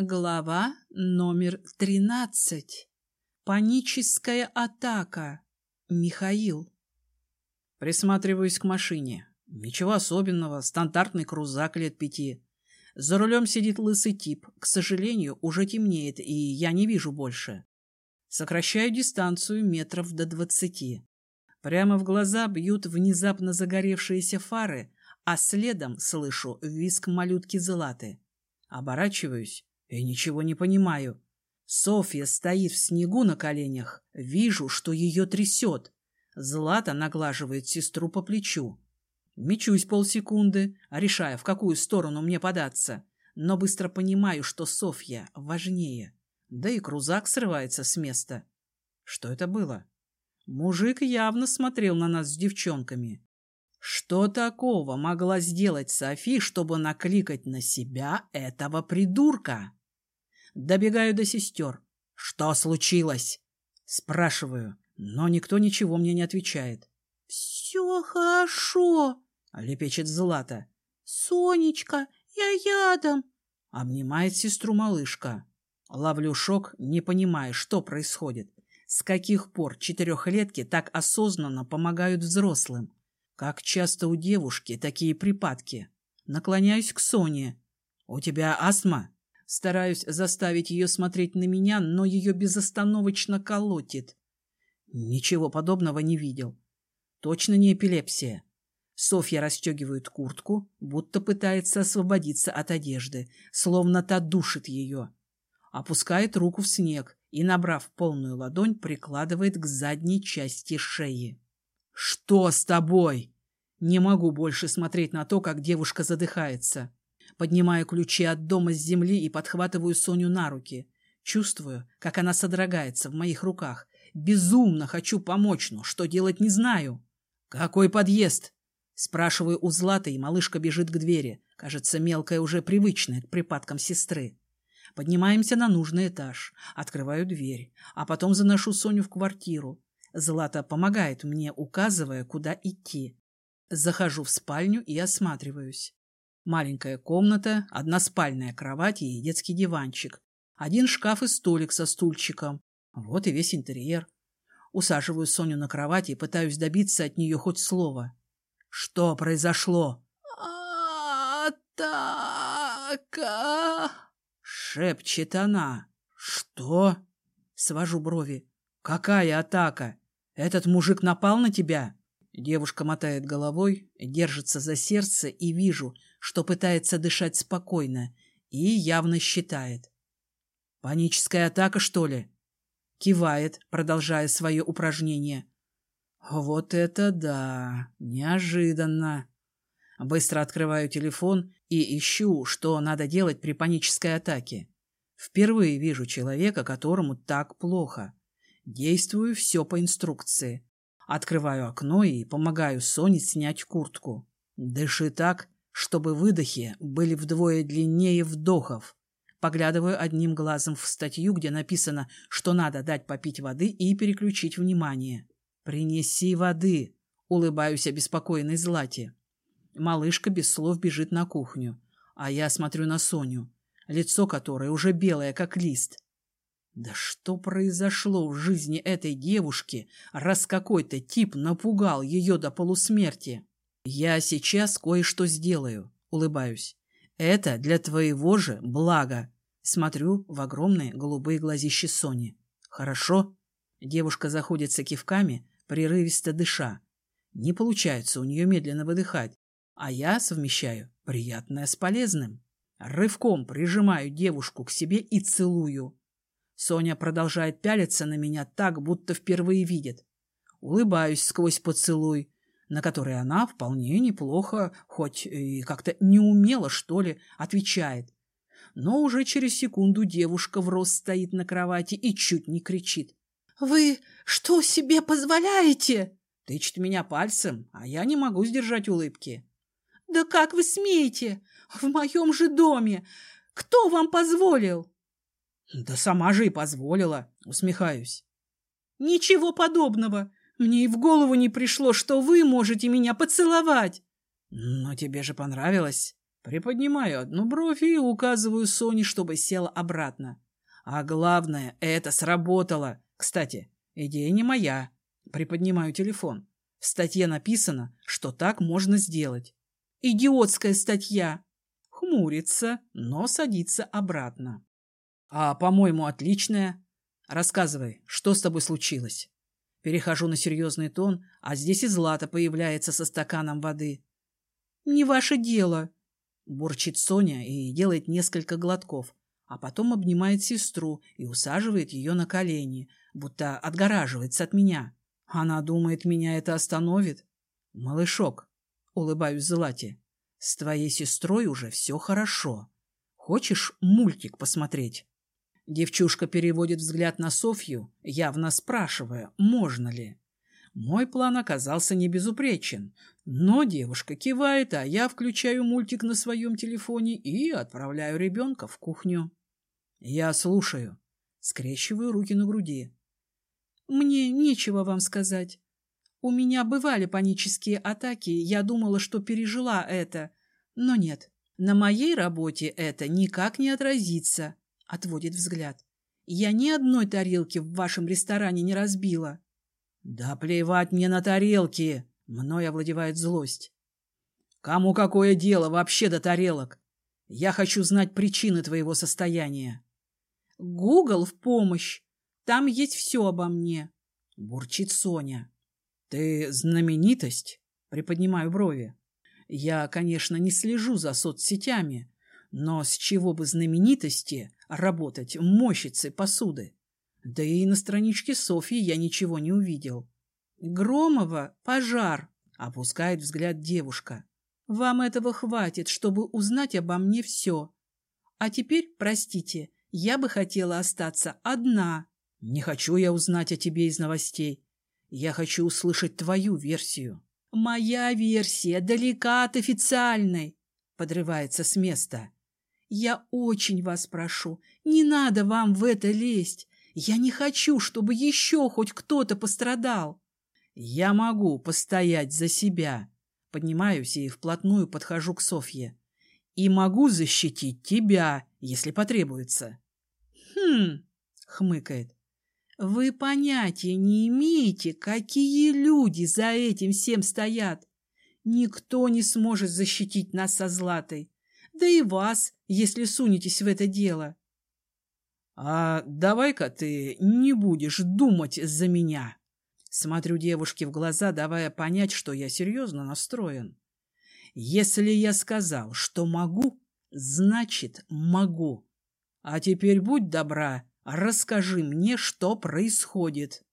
Глава номер тринадцать. Паническая атака. Михаил. Присматриваюсь к машине. Ничего особенного, стандартный крузак лет пяти. За рулем сидит лысый тип. К сожалению, уже темнеет, и я не вижу больше. Сокращаю дистанцию метров до двадцати. Прямо в глаза бьют внезапно загоревшиеся фары, а следом слышу визг малютки Златы. Оборачиваюсь и ничего не понимаю. Софья стоит в снегу на коленях. Вижу, что ее трясет. Злата наглаживает сестру по плечу. Мечусь полсекунды, решая, в какую сторону мне податься. Но быстро понимаю, что Софья важнее. Да и крузак срывается с места. Что это было? Мужик явно смотрел на нас с девчонками. Что такого могла сделать Софи, чтобы накликать на себя этого придурка? Добегаю до сестер. Что случилось? Спрашиваю, но никто ничего мне не отвечает. Все хорошо, лепечет Злата. Сонечка, я ядом. Обнимает сестру малышка. Ловлю шок, не понимая, что происходит. С каких пор четырехлетки так осознанно помогают взрослым? Как часто у девушки такие припадки? Наклоняюсь к Соне. «У тебя астма?» Стараюсь заставить ее смотреть на меня, но ее безостановочно колотит. Ничего подобного не видел. Точно не эпилепсия. Софья расстегивает куртку, будто пытается освободиться от одежды, словно та душит ее. Опускает руку в снег и, набрав полную ладонь, прикладывает к задней части шеи. «Что с тобой?» Не могу больше смотреть на то, как девушка задыхается. Поднимаю ключи от дома с земли и подхватываю Соню на руки. Чувствую, как она содрогается в моих руках. Безумно хочу помочь, но что делать не знаю. «Какой подъезд?» Спрашиваю у Златы, и малышка бежит к двери. Кажется, мелкая уже привычная к припадкам сестры. Поднимаемся на нужный этаж. Открываю дверь, а потом заношу Соню в квартиру. Злата помогает мне, указывая, куда идти. Захожу в спальню и осматриваюсь. Маленькая комната, одна спальная кровать и детский диванчик. Один шкаф и столик со стульчиком. Вот и весь интерьер. Усаживаю Соню на кровати и пытаюсь добиться от нее хоть слова. Что произошло? «Атака!» — шепчет она. «Что?» — свожу брови. «Какая атака? Этот мужик напал на тебя?» Девушка мотает головой, держится за сердце и вижу, что пытается дышать спокойно и явно считает. «Паническая атака, что ли?» Кивает, продолжая свое упражнение. «Вот это да! Неожиданно!» Быстро открываю телефон и ищу, что надо делать при панической атаке. Впервые вижу человека, которому так плохо. Действую все по инструкции. Открываю окно и помогаю Соне снять куртку. Дыши так, чтобы выдохи были вдвое длиннее вдохов. Поглядываю одним глазом в статью, где написано, что надо дать попить воды и переключить внимание. «Принеси воды!» — улыбаюсь обеспокоенной Злате. Малышка без слов бежит на кухню, а я смотрю на Соню, лицо которой уже белое, как лист. Да что произошло в жизни этой девушки, раз какой-то тип напугал ее до полусмерти? Я сейчас кое-что сделаю, улыбаюсь. Это для твоего же блага. Смотрю в огромные голубые глазища Сони. Хорошо? Девушка заходится кивками, прерывисто дыша. Не получается у нее медленно выдыхать, а я совмещаю приятное с полезным. Рывком прижимаю девушку к себе и целую. Соня продолжает пялиться на меня так, будто впервые видит. Улыбаюсь сквозь поцелуй, на который она вполне неплохо, хоть и как-то неумело, что ли, отвечает. Но уже через секунду девушка в рост стоит на кровати и чуть не кричит. «Вы что себе позволяете?» Тычет меня пальцем, а я не могу сдержать улыбки. «Да как вы смеете? В моем же доме! Кто вам позволил?» Да сама же и позволила, усмехаюсь. Ничего подобного. Мне и в голову не пришло, что вы можете меня поцеловать. Но тебе же понравилось. Приподнимаю одну бровь и указываю Соне, чтобы села обратно. А главное, это сработало. Кстати, идея не моя. Приподнимаю телефон. В статье написано, что так можно сделать. Идиотская статья. Хмурится, но садится обратно. А, по-моему, отличная. Рассказывай, что с тобой случилось? Перехожу на серьезный тон, а здесь и Злата появляется со стаканом воды. «Не ваше дело», — бурчит Соня и делает несколько глотков, а потом обнимает сестру и усаживает ее на колени, будто отгораживается от меня. Она думает, меня это остановит. Малышок, улыбаюсь Злате, с твоей сестрой уже все хорошо. Хочешь мультик посмотреть? Девчушка переводит взгляд на Софью, явно спрашивая, можно ли. Мой план оказался не безупречен, но девушка кивает, а я включаю мультик на своем телефоне и отправляю ребенка в кухню. Я слушаю, скрещиваю руки на груди. Мне нечего вам сказать. У меня бывали панические атаки, я думала, что пережила это. Но нет, на моей работе это никак не отразится, — отводит взгляд. Я ни одной тарелки в вашем ресторане не разбила. Да плевать мне на тарелки! Мной овладевает злость. Кому какое дело вообще до тарелок? Я хочу знать причины твоего состояния. Гугл в помощь. Там есть все обо мне. Бурчит Соня. Ты знаменитость? Приподнимаю брови. Я, конечно, не слежу за соцсетями, но с чего бы знаменитости работать мощицей посуды? Да и на страничке Софьи я ничего не увидел. Громова пожар, опускает взгляд девушка. Вам этого хватит, чтобы узнать обо мне все. А теперь, простите, я бы хотела остаться одна. Не хочу я узнать о тебе из новостей. Я хочу услышать твою версию. Моя версия далека от официальной, подрывается с места. Я очень вас прошу, не надо вам в это лезть. Я не хочу, чтобы еще хоть кто-то пострадал. Я могу постоять за себя. Поднимаюсь и вплотную подхожу к Софье. И могу защитить тебя, если потребуется. Хм, хмыкает. Вы понятия не имеете, какие люди за этим всем стоят. Никто не сможет защитить нас со Златой. Да и вас, если сунетесь в это дело. А давай-ка ты не будешь думать за меня. Смотрю девушке в глаза, давая понять, что я серьезно настроен. Если я сказал, что могу, значит могу. А теперь будь добра, Расскажи мне, что происходит.